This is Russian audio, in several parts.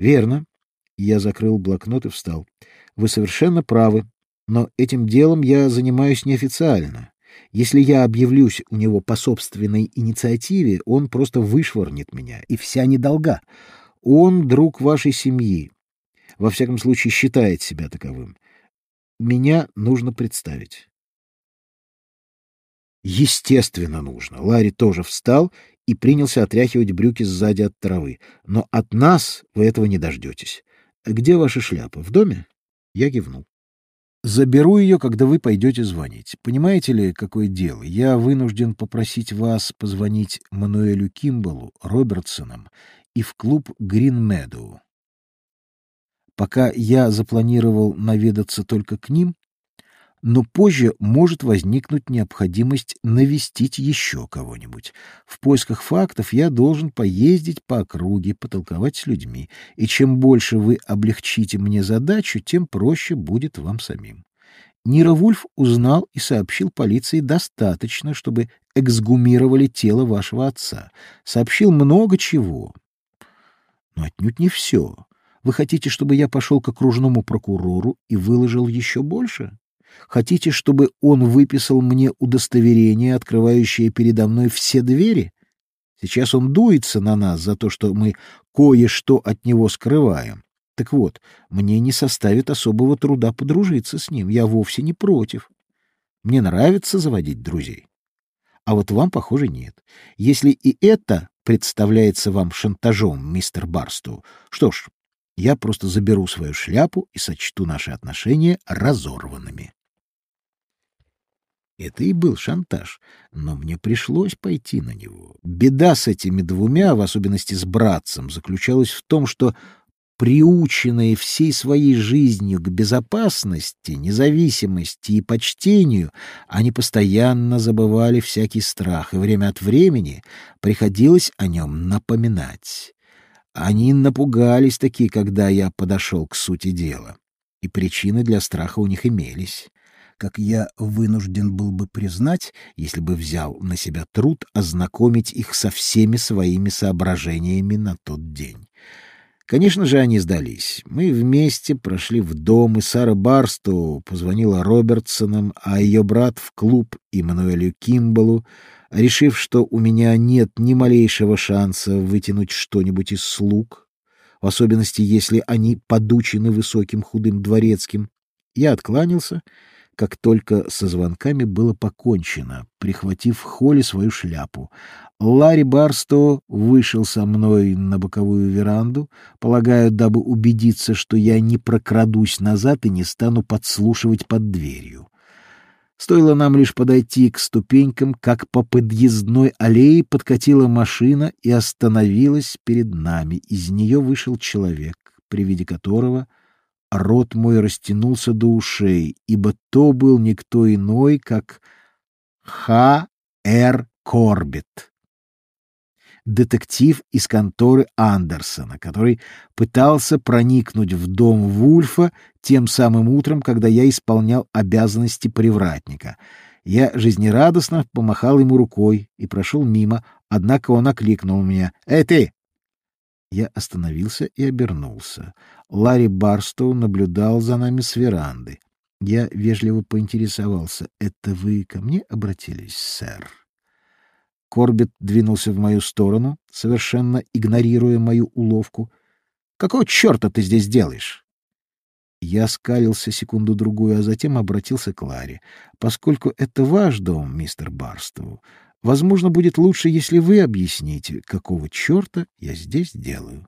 Верно. Я закрыл блокнот и встал. Вы совершенно правы, но этим делом я занимаюсь неофициально. Если я объявлюсь у него по собственной инициативе, он просто вышвырнет меня, и вся недолга. Он друг вашей семьи. Во всяком случае, считает себя таковым. Меня нужно представить. Естественно, нужно. Ларри тоже встал и принялся отряхивать брюки сзади от травы. Но от нас вы этого не дождетесь. Где ваша шляпа? В доме? Я кивнул. Заберу ее, когда вы пойдете звонить. Понимаете ли, какое дело? Я вынужден попросить вас позвонить Мануэлю Кимбалу, Робертсонам и в клуб Грин Медоу. Пока я запланировал наведаться только к ним, но позже может возникнуть необходимость навестить еще кого-нибудь. В поисках фактов я должен поездить по округе, потолковать с людьми, и чем больше вы облегчите мне задачу, тем проще будет вам самим. Нира Вульф узнал и сообщил полиции достаточно, чтобы эксгумировали тело вашего отца. Сообщил много чего. Но отнюдь не все. Вы хотите, чтобы я пошел к окружному прокурору и выложил еще больше? Хотите, чтобы он выписал мне удостоверение, открывающее передо мной все двери? Сейчас он дуется на нас за то, что мы кое-что от него скрываем. Так вот, мне не составит особого труда подружиться с ним. Я вовсе не против. Мне нравится заводить друзей. А вот вам, похоже, нет. Если и это представляется вам шантажом, мистер Барсту, что ж, я просто заберу свою шляпу и сочту наши отношения разорванными. Это и был шантаж, но мне пришлось пойти на него. Беда с этими двумя, в особенности с братцем, заключалась в том, что приученные всей своей жизнью к безопасности, независимости и почтению, они постоянно забывали всякий страх, и время от времени приходилось о нем напоминать. Они напугались таки, когда я подошел к сути дела, и причины для страха у них имелись как я вынужден был бы признать, если бы взял на себя труд ознакомить их со всеми своими соображениями на тот день. Конечно же, они сдались. Мы вместе прошли в дом, и Сара Барстоу позвонила Робертсонам, а ее брат в клуб Иммануэлю Кимбалу, решив, что у меня нет ни малейшего шанса вытянуть что-нибудь из слуг, в особенности, если они подучены высоким худым дворецким. Я откланялся как только со звонками было покончено, прихватив в холле свою шляпу. Ларри Барсто вышел со мной на боковую веранду, полагаю, дабы убедиться, что я не прокрадусь назад и не стану подслушивать под дверью. Стоило нам лишь подойти к ступенькам, как по подъездной аллее подкатила машина и остановилась перед нами. Из нее вышел человек, при виде которого — рот мой растянулся до ушей, ибо то был никто иной, как Х. Р. Детектив из конторы Андерсона, который пытался проникнуть в дом Вульфа тем самым утром, когда я исполнял обязанности привратника. Я жизнерадостно помахал ему рукой и прошел мимо, однако он окликнул меня. «Эй, ты! Я остановился и обернулся. Ларри Барстоу наблюдал за нами с веранды. Я вежливо поинтересовался. «Это вы ко мне обратились, сэр?» Корбет двинулся в мою сторону, совершенно игнорируя мою уловку. «Какого черта ты здесь делаешь?» Я скалился секунду-другую, а затем обратился к Ларе. «Поскольку это ваш дом, мистер Барстоу, Возможно, будет лучше, если вы объясните, какого черта я здесь делаю.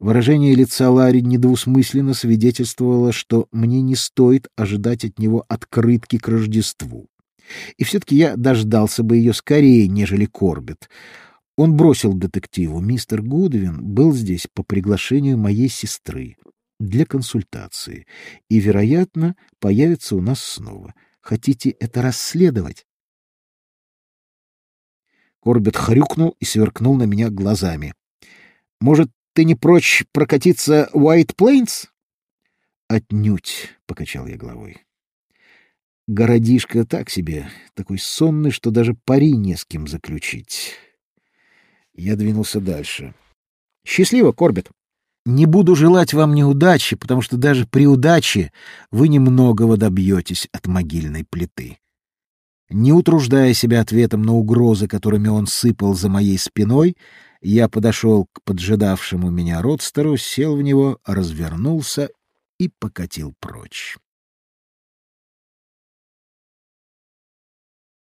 Выражение лица Ларри недвусмысленно свидетельствовало, что мне не стоит ожидать от него открытки к Рождеству. И все-таки я дождался бы ее скорее, нежели Корбет. Он бросил детективу. Мистер Гудвин был здесь по приглашению моей сестры для консультации и, вероятно, появится у нас снова. Хотите это расследовать? Корбет хрюкнул и сверкнул на меня глазами. «Может, ты не прочь прокатиться Уайт Плейнс?» «Отнюдь», — покачал я головой. «Городишко так себе, такой сонный, что даже пари не с кем заключить». Я двинулся дальше. «Счастливо, Корбет!» Не буду желать вам неудачи, потому что даже при удаче вы немногого добьетесь от могильной плиты. Не утруждая себя ответом на угрозы, которыми он сыпал за моей спиной, я подошел к поджидавшему меня родстеру, сел в него, развернулся и покатил прочь.